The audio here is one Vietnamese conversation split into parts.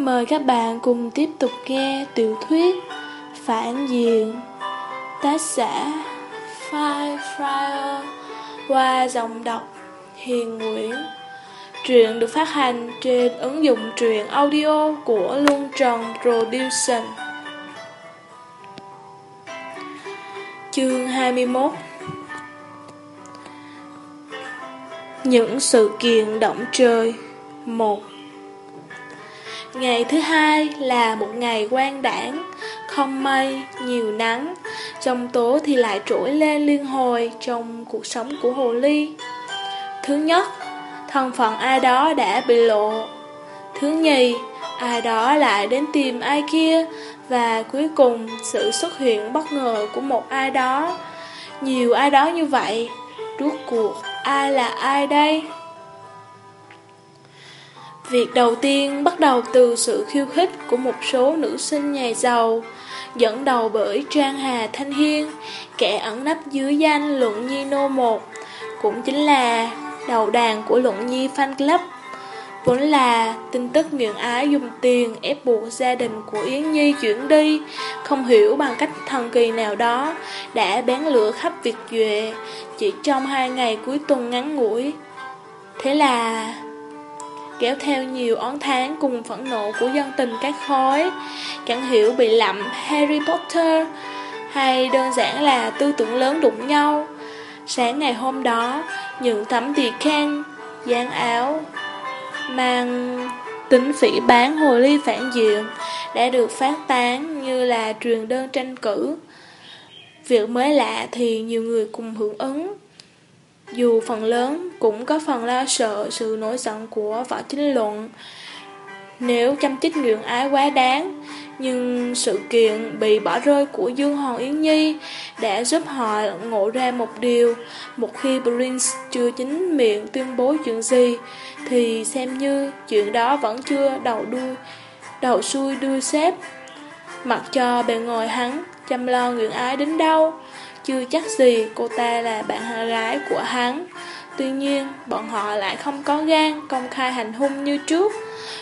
Mời các bạn cùng tiếp tục nghe tiểu thuyết Phản diện. Tác giả Fire Fryer, qua giọng đọc Hiền Nguyễn. Truyện được phát hành trên ứng dụng truyện audio của Luân Trần Production Chương 21 Những sự kiện động trời. 1 Ngày thứ hai là một ngày quang đảng, không mây, nhiều nắng, trong tố thì lại trỗi lên liên hồi trong cuộc sống của Hồ Ly. Thứ nhất, thân phận ai đó đã bị lộ. Thứ nhì, ai đó lại đến tìm ai kia, và cuối cùng sự xuất hiện bất ngờ của một ai đó. Nhiều ai đó như vậy, rốt cuộc ai là ai đây? Việc đầu tiên bắt đầu từ sự khiêu khích của một số nữ sinh nhà giàu, dẫn đầu bởi Trang Hà Thanh Hiên, kẻ ẩn nấp dưới danh Luận Nhi Nô 1, cũng chính là đầu đàn của Luận Nhi Fan Club. Vốn là tin tức nguyện ái dùng tiền ép buộc gia đình của Yến Nhi chuyển đi, không hiểu bằng cách thần kỳ nào đó, đã bén lửa khắp việc duệ, chỉ trong hai ngày cuối tuần ngắn ngủi. Thế là kéo theo nhiều oán tháng cùng phẫn nộ của dân tình các khối, chẳng hiểu bị lậm Harry Potter hay đơn giản là tư tưởng lớn đụng nhau. Sáng ngày hôm đó, những tấm tỳ khen, dáng áo, mang tính phỉ bán hồ ly phản diện đã được phát tán như là truyền đơn tranh cử. Việc mới lạ thì nhiều người cùng hưởng ứng. Dù phần lớn cũng có phần lo sợ sự nổi giận của võ chính luận, Nếu chăm chích nguyện ái quá đáng, Nhưng sự kiện bị bỏ rơi của Dương Hòn Yến Nhi đã giúp họ ngộ ra một điều. Một khi Prince chưa chính miệng tuyên bố chuyện gì, Thì xem như chuyện đó vẫn chưa đầu đuôi, Đầu xuôi đuôi xếp. Mặc cho bề ngồi hắn chăm lo nguyện ái đến đâu chưa chắc gì cô ta là bạn gái của hắn. Tuy nhiên, bọn họ lại không có gan công khai hành hung như trước.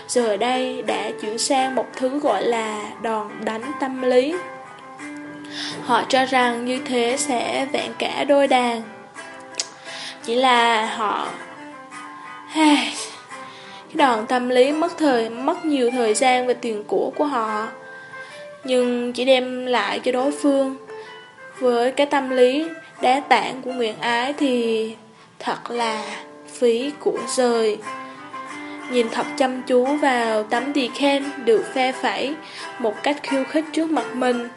Giờ đây đã chuyển sang một thứ gọi là đòn đánh tâm lý. Họ cho rằng như thế sẽ vẹn cả đôi đàn. Chỉ là họ Cái đòn tâm lý mất thời mất nhiều thời gian và tiền của của họ. Nhưng chỉ đem lại cho đối phương với cái tâm lý đá tảng của nguyễn Ái thì thật là phí của rời. Nhìn thật chăm chú vào tấm tỳ khen được phe phẩy một cách khiêu khích trước mặt mình.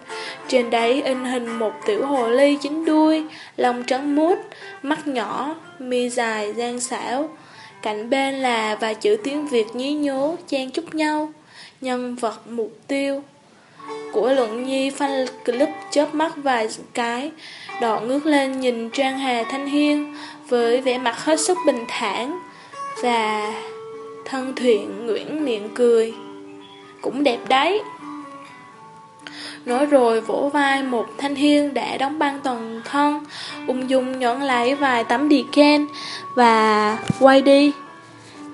Trên đấy in hình một tiểu hồ ly chính đuôi, lông trắng mút, mắt nhỏ, mi dài, gian xảo. Cạnh bên là vài chữ tiếng Việt nhí nhố, chen chúc nhau. Nhân vật mục tiêu của Luận Nhi phanh clip chớp mắt vài cái, đỏ ngước lên nhìn Trang Hà Thanh Hiên với vẻ mặt hết sức bình thản và thân thiện nguyễn miệng cười. Cũng đẹp đấy. Nói rồi vỗ vai một thanh hiên đã đóng băng toàn thân, ung dung nhón lấy vài tấm đi ken và quay đi.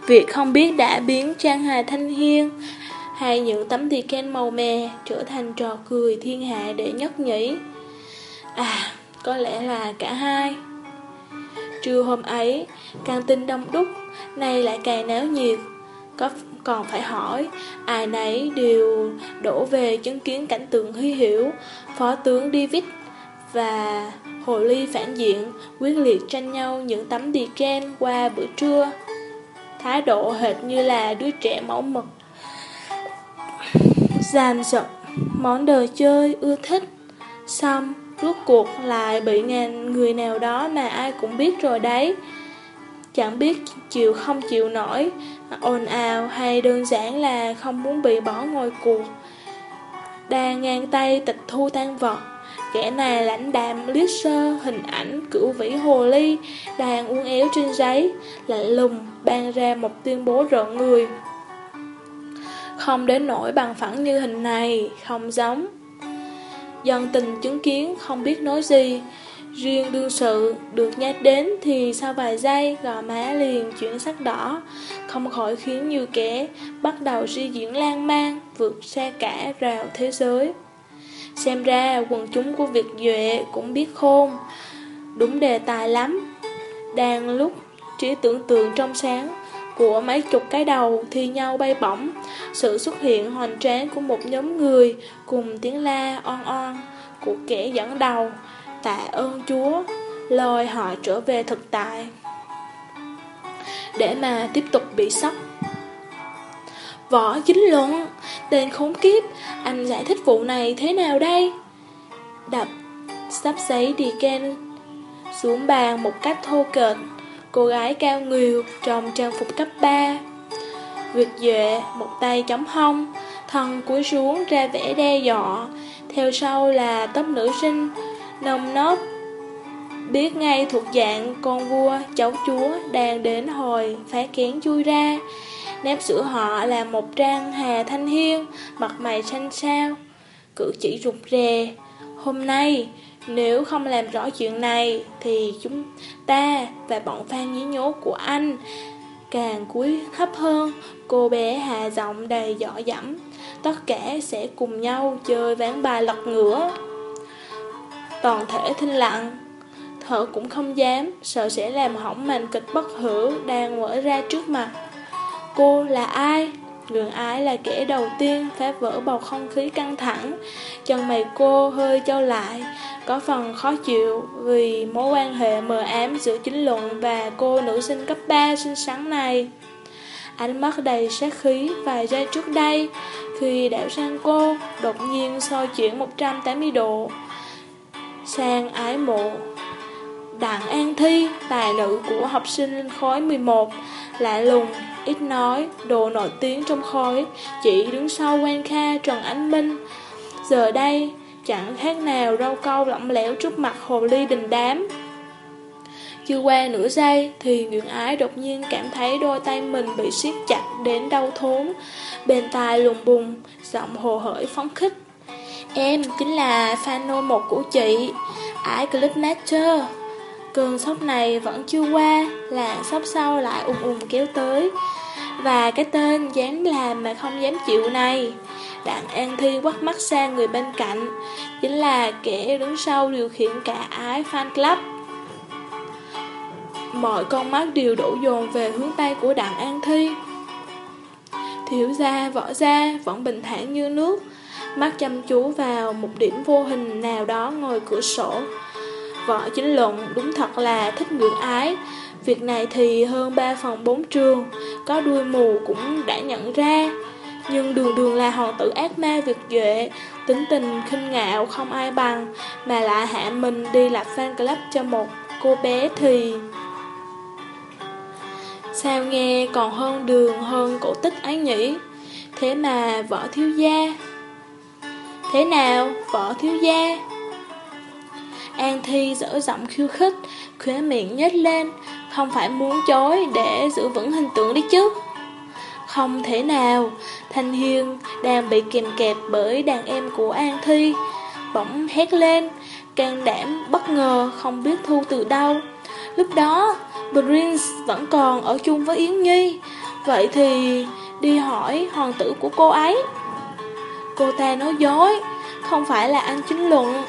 Việc không biết đã biến Trang Hà Thanh Hiên hay những tấm tì ken màu mè trở thành trò cười thiên hạ để nhất nhỉ? À, có lẽ là cả hai. Trưa hôm ấy, càng tin đông đúc, nay lại càng náo nhiệt. Có còn phải hỏi, ai nấy đều đổ về chứng kiến cảnh tượng hy hiểu, phó tướng David và hồ ly phản diện quyết liệt tranh nhau những tấm đi ken qua bữa trưa. Thái độ hệt như là đứa trẻ mẫu mực Giàn giọng, món đồ chơi ưa thích. Xong, rốt cuộc lại bị ngàn người nào đó mà ai cũng biết rồi đấy. Chẳng biết chịu không chịu nổi, ồn ào hay đơn giản là không muốn bị bỏ ngồi cuộc. Đang ngang tay tịch thu tan vật Kẻ này lãnh đạm liếc sơ, hình ảnh cửu vĩ hồ ly, Đang uốn éo trên giấy, Lạnh lùng, ban ra một tuyên bố rợn người không đến nỗi bằng phẳng như hình này, không giống. Dân tình chứng kiến không biết nói gì, Riêng đương sự được nhắc đến thì sau vài giây gò má liền chuyển sắc đỏ, không khỏi khiến như kẻ bắt đầu suy diễn lan man, vượt xa cả rào thế giới. Xem ra quần chúng của Việt Duệ cũng biết khôn, đúng đề tài lắm. Đang lúc trí tưởng tượng trong sáng của mấy chục cái đầu thi nhau bay bổng, sự xuất hiện hoành tráng của một nhóm người cùng tiếng la on on của kẻ dẫn đầu tạ ơn Chúa, lôi họ trở về thực tại, để mà tiếp tục bị sốc. Võ chính luận, tên khốn kiếp, anh giải thích vụ này thế nào đây? Đập, sắp giấy đi ken xuống bàn một cách thô kệch, cô gái cao nghiều trong trang phục cấp 3. Việt Duệ, một tay chống hông, thân cúi xuống ra vẻ đe dọa, theo sau là tóc nữ sinh nồng nốt Biết ngay thuộc dạng con vua, cháu chúa đang đến hồi phá kén chui ra Nếp sữa họ là một trang hà thanh hiên, mặt mày xanh xao, cử chỉ rụt rè. Hôm nay, nếu không làm rõ chuyện này, thì chúng ta và bọn fan nhí nhố của anh càng cúi thấp hơn, cô bé hà giọng đầy dọ dẫm. Tất cả sẽ cùng nhau chơi ván bài lật ngửa toàn thể thinh lặng. Thở cũng không dám, sợ sẽ làm hỏng màn kịch bất hữu đang mở ra trước mặt. Cô là ai? Người ái là kẻ đầu tiên phá vỡ bầu không khí căng thẳng. Chân mày cô hơi trao lại, có phần khó chịu vì mối quan hệ mờ ám giữa chính luận và cô nữ sinh cấp 3 xinh xắn này. Ánh mắt đầy sát khí vài giây trước đây, khi đảo sang cô, đột nhiên soi chuyển 180 độ sang ái mộ. Đặng An Thi, tài nữ của học sinh khối 11, lạ lùng, ít nói, đồ nổi tiếng trong khối, chỉ đứng sau quen Kha Trần Ánh Minh. Giờ đây, chẳng khác nào rau câu lỏng lẻo trước mặt hồ ly đình đám. Chưa qua nửa giây thì Nguyễn Ái đột nhiên cảm thấy đôi tay mình bị siết chặt đến đau thốn, bên tai lùng bùng, giọng hồ hởi phóng khích. Em chính là fan nô một của chị ái Clip Nature Cơn sốc này vẫn chưa qua là sốc sau lại ùm ùm kéo tới. Và cái tên dám làm mà không dám chịu này Đặng An Thi quắt mắt sang người bên cạnh Chính là kẻ đứng sau điều khiển cả ái fan club. Mọi con mắt đều đổ dồn về hướng tay của Đặng An Thi. Thiếu gia, võ gia vẫn bình thản như nước mắt chăm chú vào một điểm vô hình nào đó ngồi cửa sổ. Võ chính luận đúng thật là thích ngưỡng ái. Việc này thì hơn 3 phần 4 trường, có đuôi mù cũng đã nhận ra. Nhưng đường đường là hoàng tử ác ma Việt Duệ, tính tình khinh ngạo không ai bằng, mà lại hạ mình đi lập fan club cho một cô bé thì... Sao nghe còn hơn đường hơn cổ tích ấy nhỉ? Thế mà võ thiếu gia Thế nào, võ thiếu gia? An Thi dở giọng khiêu khích, khóe miệng nhếch lên, không phải muốn chối để giữ vững hình tượng đi chứ. Không thể nào, Thanh Hiên đang bị kìm kẹp bởi đàn em của An Thi, bỗng hét lên, can đảm bất ngờ không biết thu từ đâu. Lúc đó, Prince vẫn còn ở chung với Yến Nhi, vậy thì đi hỏi hoàng tử của cô ấy. Cô ta nói dối. Không phải là anh chính luận.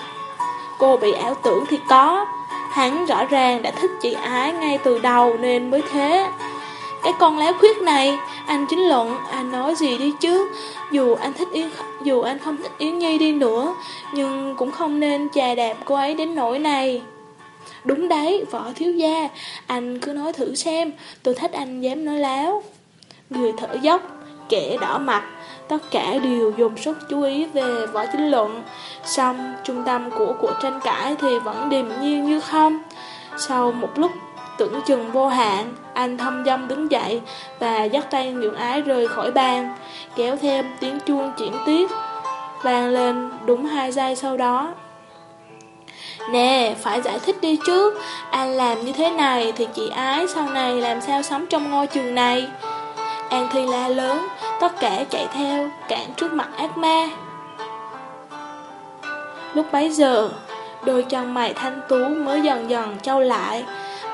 Cô bị ảo tưởng thì có. Hắn rõ ràng đã thích chị ái ngay từ đầu nên mới thế. Cái con láo khuyết này Anh chính luận Anh nói gì đi chứ? Dù anh thích Yến Dù anh không thích Yến Nhi đi nữa Nhưng cũng không nên chà đạp cô ấy đến nỗi này. Đúng đấy, võ thiếu gia Anh cứ nói thử xem Tôi thích anh dám nói láo. Người thở dốc Kẻ đỏ mặt. Tất cả đều dùng sức chú ý về võ chính luận. Xong, trung tâm của cuộc tranh cãi thì vẫn điềm nhiên như không. Sau một lúc tưởng chừng vô hạn Anh thâm dâm đứng dậy Và dắt tay nhượng ái rời khỏi bàn Kéo thêm tiếng chuông chuyển tiếp vang lên đúng hai giây sau đó. Nè, phải giải thích đi chứ Anh làm như thế này thì chị ái sau này làm sao sống trong ngôi trường này? An Thi la lớn Tất cả chạy theo, cản trước mặt ác ma. Lúc bấy giờ Đôi chân mày thanh tú mới dần dần trâu lại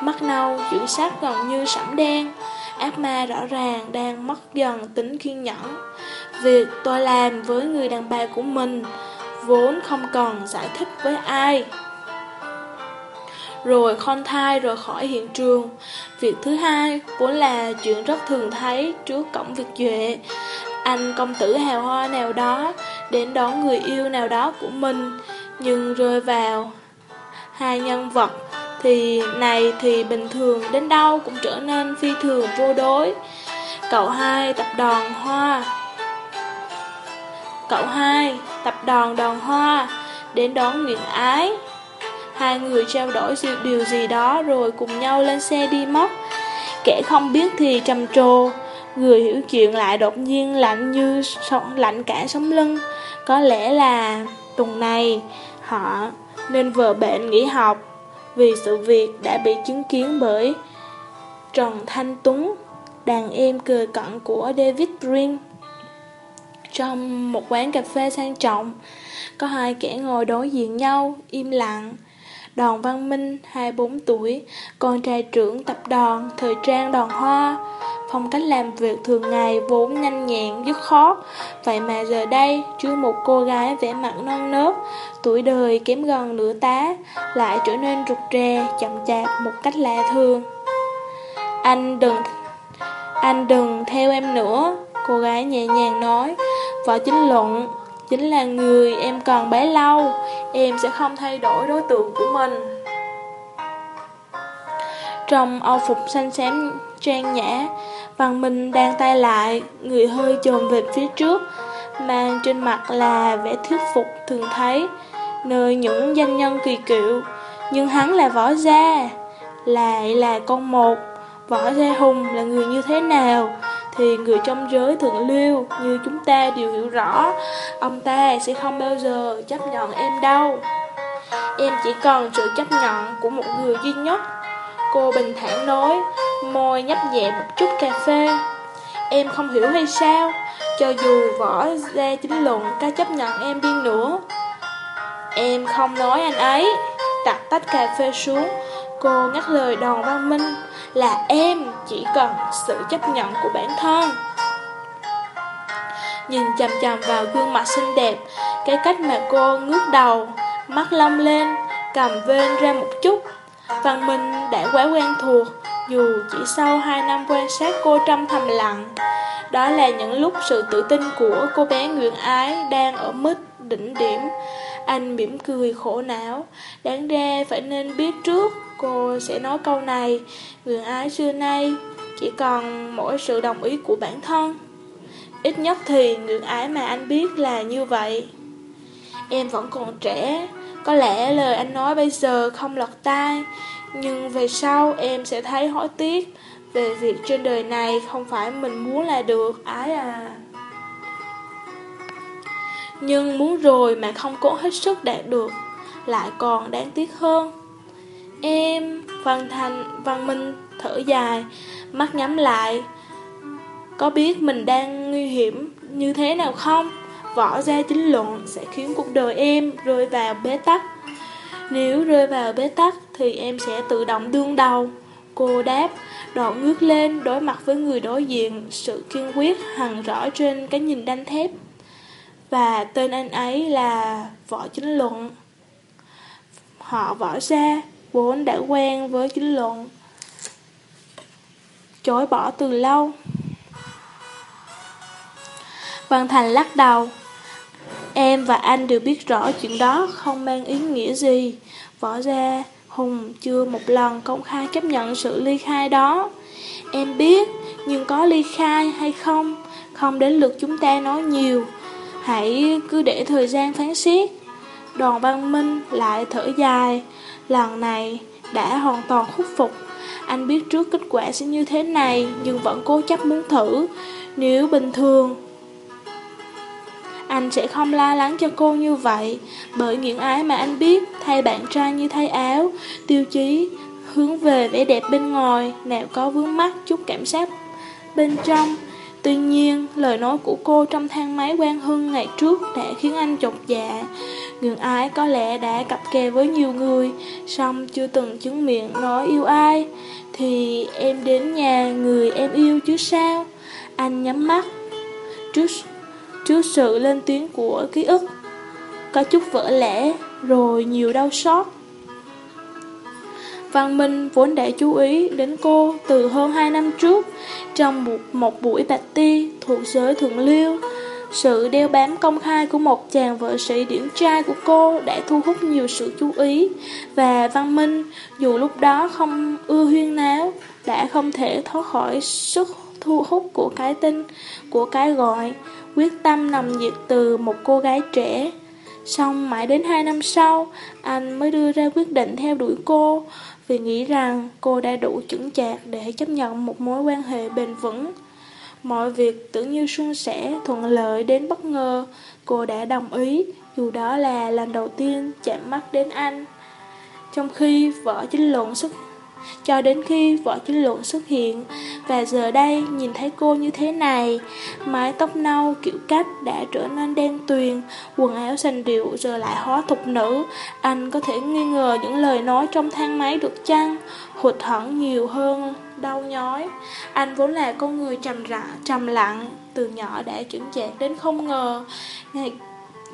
Mắt nâu chuyển sắc gần như sẫm đen. Ác ma rõ ràng đang mất dần tính kiên nhẫn. Việc tôi làm với người đàn bà của mình Vốn không cần giải thích với ai. Rồi con thai rời khỏi hiện trường Việc thứ hai vốn là chuyện rất thường thấy trước cổng việc duệ Anh công tử hào hoa nào đó, Đến đón người yêu nào đó của mình, Nhưng rơi vào hai nhân vật thì này thì bình thường đến đâu cũng trở nên phi thường vô đối. Cậu hai tập đoàn hoa Cậu hai tập đoàn đoàn hoa đến đón Nguyễn Ái. Hai người trao đổi điều gì đó rồi cùng nhau lên xe đi mất. Kẻ không biết thì trầm trồ, người hiểu chuyện lại đột nhiên lạnh như lạnh cả sống lưng. Có lẽ là tuần này họ nên vợ bệnh nghỉ học vì sự việc đã bị chứng kiến bởi Trần Thanh Tuấn, đàn em cười cận của David green Trong một quán cà phê sang trọng, có hai kẻ ngồi đối diện nhau, im lặng. Đoàn Văn Minh, 24 tuổi, con trai trưởng tập đoàn, thời trang đoàn hoa. Phong cách làm việc thường ngày vốn nhanh nhẹn, dứt khó. Vậy mà giờ đây, chưa một cô gái vẻ mặt non nớt, tuổi đời kém gần nửa tá, lại trở nên rụt rè, chậm chạp một cách lạ thường. Anh đừng... Anh đừng theo em nữa, cô gái nhẹ nhàng nói. Võ chính luận, chính là người em cần bấy lâu, em sẽ không thay đổi đối tượng của mình. Trong âu phục xanh xám trang nhã, Văn Minh đang tay lại, người hơi chồm về phía trước, mang trên mặt là vẻ thuyết phục thường thấy, nơi những danh nhân kỳ cựu, nhưng hắn là võ gia, lại là con một, võ gia hùng là người như thế nào, thì người trong giới thượng lưu như chúng ta đều hiểu rõ, ông ta sẽ không bao giờ chấp nhận em đâu. Em chỉ cần sự chấp nhận của một người duy nhất. Cô bình thản nói, môi nhấp nhẹ một chút cà phê. Em không hiểu hay sao, cho dù võ ra chính luận ca chấp nhận em đi nữa. Em không nói anh ấy. Đặt tách cà phê xuống, cô ngắt lời đòn văn minh là em chỉ cần sự chấp nhận của bản thân. Nhìn chầm chầm vào gương mặt xinh đẹp, cái cách mà cô ngước đầu, mắt long lên, cầm vên ra một chút. Văn Minh đã quá quen thuộc, dù chỉ sau 2 năm quan sát cô trong thầm lặng. Đó là những lúc sự tự tin của cô bé Nguyễn Ái đang ở mức đỉnh điểm. Anh mỉm cười khổ não, đáng ra phải nên biết trước cô sẽ nói câu này. người Ái xưa nay chỉ còn mỗi sự đồng ý của bản thân. Ít nhất thì người Ái mà anh biết là như vậy. Em vẫn còn trẻ, có lẽ lời anh nói bây giờ không lọt tai, nhưng về sau em sẽ thấy hối tiếc về việc trên đời này không phải mình muốn là được, ái à. Nhưng muốn rồi mà không cố hết sức đạt được, lại còn đáng tiếc hơn. Em, Văn Thành, Văn Minh thở dài, mắt nhắm lại. Có biết mình đang nguy hiểm như thế nào không? Võ ra chính luận sẽ khiến cuộc đời em rơi vào bế tắc. Nếu rơi vào bế tắc thì em sẽ tự động đương đầu. Cô đáp, đoạn ngước lên đối mặt với người đối diện, sự kiên quyết hằn rõ trên cái nhìn đanh thép. Và tên anh ấy là Võ Chính Luận. Họ võ ra, vốn đã quen với chính luận. Chối bỏ từ lâu. Văn Thành lắc đầu. Em và anh đều biết rõ chuyện đó không mang ý nghĩa gì. Võ ra, Hùng chưa một lần công khai chấp nhận sự ly khai đó. Em biết, nhưng có ly khai hay không, không đến lượt chúng ta nói nhiều. Hãy cứ để thời gian phán xét. Đoàn văn minh lại thở dài. Lần này đã hoàn toàn khuất phục. Anh biết trước kết quả sẽ như thế này, nhưng vẫn cố chấp muốn thử. Nếu bình thường, anh sẽ không la lắng cho cô như vậy, bởi những ái mà anh biết, thay bạn trai như thay áo, tiêu chí, hướng về vẻ đẹp bên ngoài, nào có vướng mắt chút cảm giác bên trong. Tuy nhiên, lời nói của cô trong thang máy quan hưng ngày trước đã khiến anh chột dạ. Nhưng ái có lẽ đã cặp kè với nhiều người, song chưa từng chứng miệng nói yêu ai. Thì em đến nhà người em yêu chứ sao? Anh nhắm mắt. Trước, trước sự lên tiếng của ký ức, có chút vỡ lẽ, rồi nhiều đau xót. Văn Minh vốn đã chú ý đến cô từ hơn 2 năm trước trong một, một buổi bạch ti thuộc giới thượng liêu. Sự đeo bám công khai của một chàng vợ sĩ điển trai của cô đã thu hút nhiều sự chú ý và Văn Minh dù lúc đó không ưa huyên náo đã không thể thoát khỏi sức thu hút của cái tên, của cái gọi, quyết tâm nằm diệt từ một cô gái trẻ. Xong mãi đến hai năm sau, anh mới đưa ra quyết định theo đuổi cô, vì nghĩ rằng cô đã đủ chững chạc để chấp nhận một mối quan hệ bền vững. Mọi việc tưởng như suôn sẻ, thuận lợi đến bất ngờ, cô đã đồng ý, dù đó là lần đầu tiên chạm mắt đến anh. Trong khi vợ chính luận xuất cho đến khi vợ chính luận xuất hiện và giờ đây nhìn thấy cô như thế này mái tóc nâu kiểu cách đã trở nên đen tuyền quần áo xanh điệu giờ lại hóa thục nữ. Anh có thể nghi ngờ những lời nói trong thang máy được chăng? Hụt hẫng nhiều hơn đau nhói. Anh vốn là con người trầm rã, trầm lặng, từ nhỏ đã chững chạc đến không ngờ. Ngày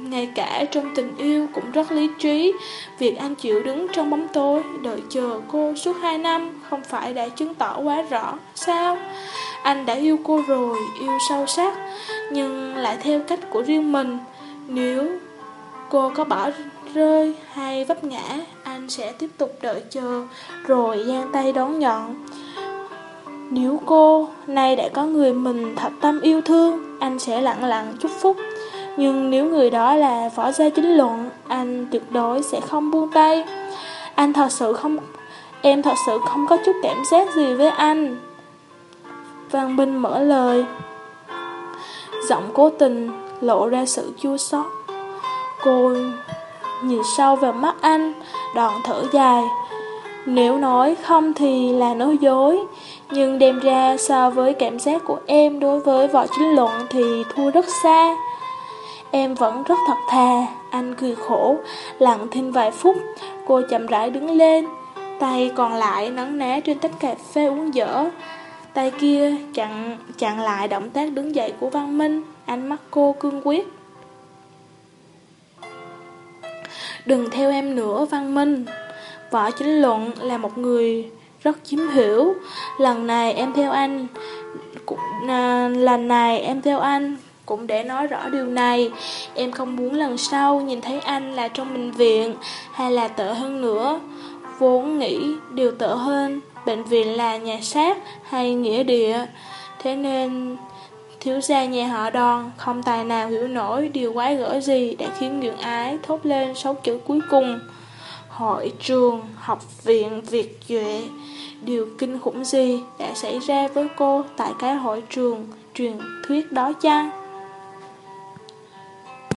ngay cả trong tình yêu cũng rất lý trí. Việc anh chịu đứng trong bóng tối, Đợi chờ cô suốt 2 năm, Không phải đã chứng tỏ quá rõ. Sao? Anh đã yêu cô rồi, Yêu sâu sắc, Nhưng lại theo cách của riêng mình. Nếu cô có bỏ rơi hay vấp ngã, Anh sẽ tiếp tục đợi chờ, Rồi giang tay đón nhận. Nếu cô nay đã có người mình thật tâm yêu thương Anh sẽ lặng lặng chúc phúc nhưng nếu người đó là võ gia chính luận, anh tuyệt đối sẽ không buông tay. Anh thật sự không... Em thật sự không có chút cảm giác gì với anh. Văn binh mở lời. Giọng cố tình lộ ra sự chua xót. Cô nhìn sâu vào mắt anh, đoạn thở dài. Nếu nói không thì là nói dối, nhưng đem ra so với cảm giác của em đối với võ chính luận thì thua rất xa. Em vẫn rất thật thà, anh cười khổ, lặng thêm vài phút, cô chậm rãi đứng lên, tay còn lại nắng ná trên tách cà phê uống dở. Tay kia chặn, chặn lại động tác đứng dậy của Văn Minh, ánh mắt cô cương quyết. Đừng theo em nữa Văn Minh, võ chính luận là một người rất chiếm hiểu, lần này em theo anh, cũng, à, lần này em theo anh cũng để nói rõ điều này. Em không muốn lần sau nhìn thấy anh là trong bệnh viện hay là tệ hơn nữa. Vốn nghĩ điều tệ hơn, bệnh viện là nhà xác hay nghĩa địa. Thế nên thiếu gia nhà họ đòn không tài nào hiểu nổi điều quái gở gì đã khiến Nguyễn Ái thốt lên sáu chữ cuối cùng. Hội trường, học viện, Việt Duệ Điều kinh khủng gì đã xảy ra với cô tại cái hội trường truyền thuyết đó chăng?